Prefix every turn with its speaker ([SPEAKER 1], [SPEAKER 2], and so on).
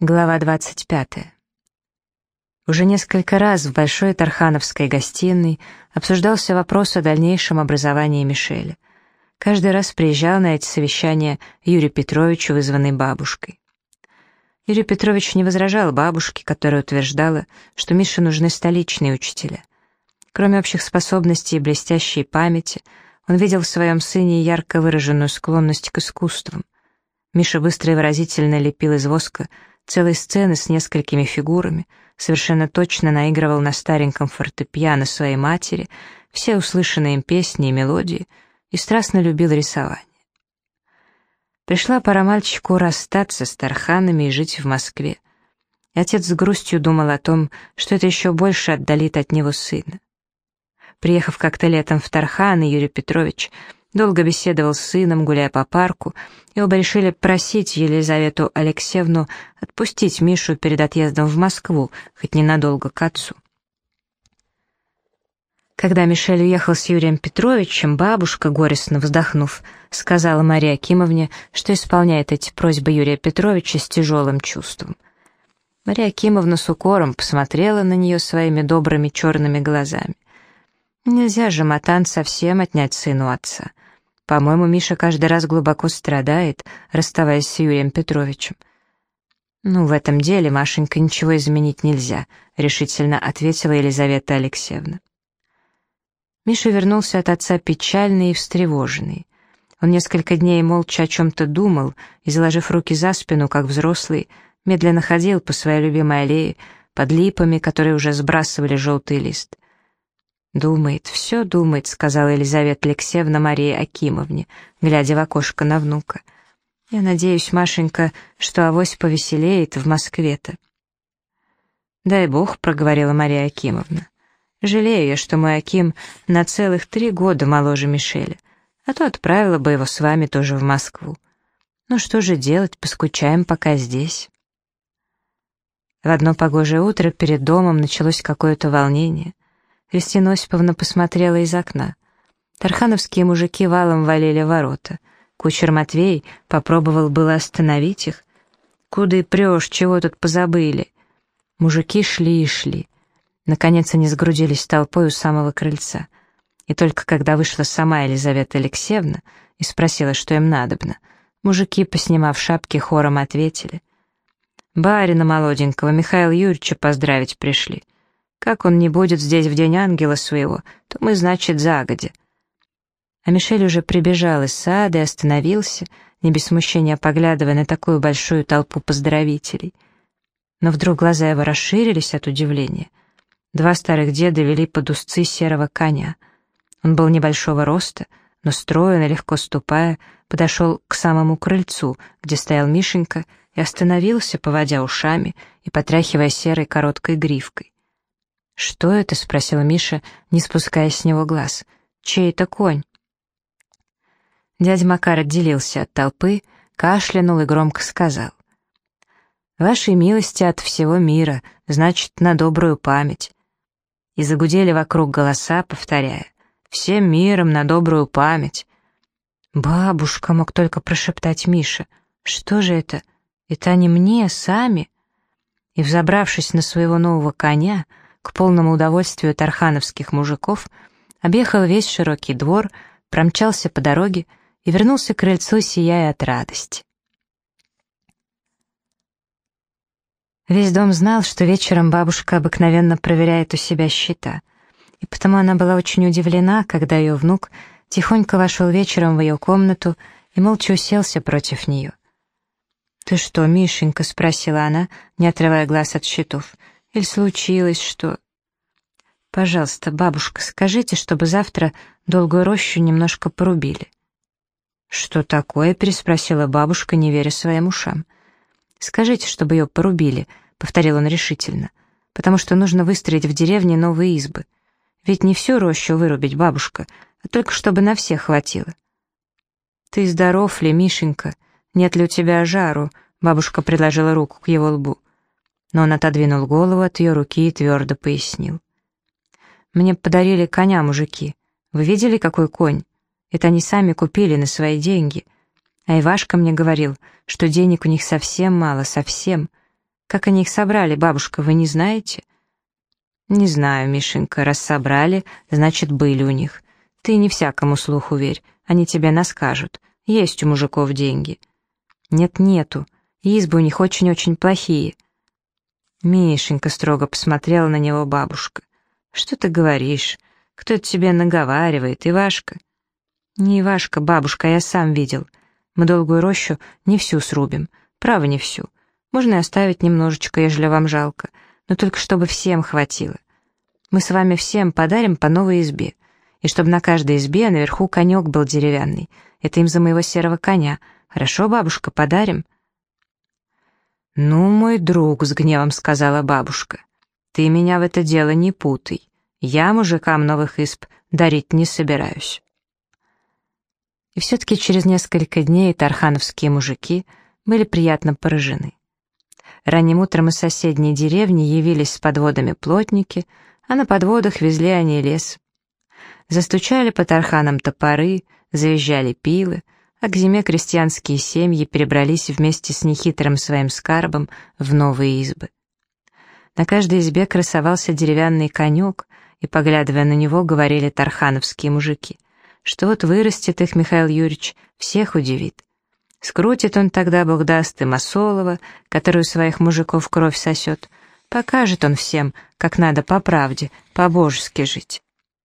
[SPEAKER 1] Глава 25. Уже несколько раз в Большой Тархановской гостиной обсуждался вопрос о дальнейшем образовании Мишеля. Каждый раз приезжал на эти совещания Юрий Петрович, вызванный бабушкой. Юрий Петрович не возражал бабушке, которая утверждала, что Мише нужны столичные учителя. Кроме общих способностей и блестящей памяти, он видел в своем сыне ярко выраженную склонность к искусствам. Миша быстро и выразительно лепил из воска целые сцены с несколькими фигурами, совершенно точно наигрывал на стареньком фортепиано своей матери все услышанные им песни и мелодии и страстно любил рисование. Пришла пора мальчику расстаться с Тарханами и жить в Москве. И отец с грустью думал о том, что это еще больше отдалит от него сына. Приехав как-то летом в Тарханы, Юрий Петрович долго беседовал с сыном, гуляя по парку, и оба решили просить Елизавету Алексеевну отпустить Мишу перед отъездом в Москву, хоть ненадолго к отцу. Когда Мишель уехал с Юрием Петровичем, бабушка, горестно вздохнув, сказала Марии Акимовне, что исполняет эти просьбы Юрия Петровича с тяжелым чувством. Мария Акимовна с укором посмотрела на нее своими добрыми черными глазами. Нельзя же Матан совсем отнять сыну отца. По-моему, Миша каждый раз глубоко страдает, расставаясь с Юрием Петровичем. «Ну, в этом деле, Машенька, ничего изменить нельзя», — решительно ответила Елизавета Алексеевна. Миша вернулся от отца печальный и встревоженный. Он несколько дней молча о чем-то думал и, заложив руки за спину, как взрослый, медленно ходил по своей любимой аллее под липами, которые уже сбрасывали желтый лист — «Думает, все думает», — сказала Елизавета Алексеевна Марии Акимовне, глядя в окошко на внука. «Я надеюсь, Машенька, что авось повеселеет в Москве-то». «Дай бог», — проговорила Мария Акимовна. «Жалею я, что мой Аким на целых три года моложе Мишеля, а то отправила бы его с вами тоже в Москву. Ну что же делать, поскучаем пока здесь». В одно погожее утро перед домом началось какое-то волнение. Кристина Осиповна посмотрела из окна. Тархановские мужики валом валили ворота. Кучер Матвей попробовал было остановить их. «Куда прешь, чего тут позабыли?» Мужики шли и шли. Наконец они сгрудились толпой у самого крыльца. И только когда вышла сама Елизавета Алексеевна и спросила, что им надобно, мужики, поснимав шапки, хором ответили. «Барина молоденького Михаила Юрьевича поздравить пришли». Как он не будет здесь в день ангела своего, то мы, значит, загоди. А Мишель уже прибежал из сада и остановился, не без смущения поглядывая на такую большую толпу поздравителей. Но вдруг глаза его расширились от удивления. Два старых деда вели под узцы серого коня. Он был небольшого роста, но стройно, легко ступая, подошел к самому крыльцу, где стоял Мишенька, и остановился, поводя ушами и потряхивая серой короткой гривкой. «Что это?» — спросил Миша, не спуская с него глаз. «Чей это конь?» Дядя Макар отделился от толпы, кашлянул и громко сказал. «Вашей милости от всего мира, значит, на добрую память». И загудели вокруг голоса, повторяя. «Всем миром на добрую память». «Бабушка», — мог только прошептать Миша. «Что же это? Это они мне, сами?» И, взобравшись на своего нового коня, — к полному удовольствию тархановских мужиков, объехал весь широкий двор, промчался по дороге и вернулся к крыльцу, сияя от радости. Весь дом знал, что вечером бабушка обыкновенно проверяет у себя счета, и потому она была очень удивлена, когда ее внук тихонько вошел вечером в ее комнату и молча уселся против нее. «Ты что, Мишенька?» — спросила она, не отрывая глаз от счетов. Или случилось что? Пожалуйста, бабушка, скажите, чтобы завтра долгую рощу немножко порубили. Что такое? переспросила бабушка, не веря своим ушам. Скажите, чтобы ее порубили, повторил он решительно, потому что нужно выстроить в деревне новые избы. Ведь не всю рощу вырубить, бабушка, а только чтобы на всех хватило. Ты здоров ли, Мишенька? Нет ли у тебя жару? Бабушка предложила руку к его лбу но он отодвинул голову от ее руки и твердо пояснил. «Мне подарили коня мужики. Вы видели, какой конь? Это они сами купили на свои деньги. А Ивашка мне говорил, что денег у них совсем мало, совсем. Как они их собрали, бабушка, вы не знаете?» «Не знаю, Мишенька, раз собрали, значит, были у них. Ты не всякому слуху верь, они тебе наскажут. Есть у мужиков деньги». «Нет, нету. Избы у них очень-очень плохие». Мишенька строго посмотрела на него бабушка. «Что ты говоришь? Кто это тебе наговаривает, Ивашка?» «Не Ивашка, бабушка, я сам видел. Мы долгую рощу не всю срубим. Право, не всю. Можно и оставить немножечко, ежели вам жалко, но только чтобы всем хватило. Мы с вами всем подарим по новой избе, и чтобы на каждой избе наверху конек был деревянный. Это им за моего серого коня. Хорошо, бабушка, подарим?» «Ну, мой друг», — с гневом сказала бабушка, — «ты меня в это дело не путай. Я мужикам новых исп дарить не собираюсь». И все-таки через несколько дней тархановские мужики были приятно поражены. Ранним утром из соседней деревни явились с подводами плотники, а на подводах везли они лес. Застучали по тарханам топоры, заезжали пилы, а к зиме крестьянские семьи перебрались вместе с нехитрым своим скарбом в новые избы. На каждой избе красовался деревянный конек, и, поглядывая на него, говорили тархановские мужики, что вот вырастет их Михаил Юрьевич, всех удивит. Скрутит он тогда, Бог даст, и Масолова, который у своих мужиков кровь сосет. Покажет он всем, как надо по правде, по-божески жить.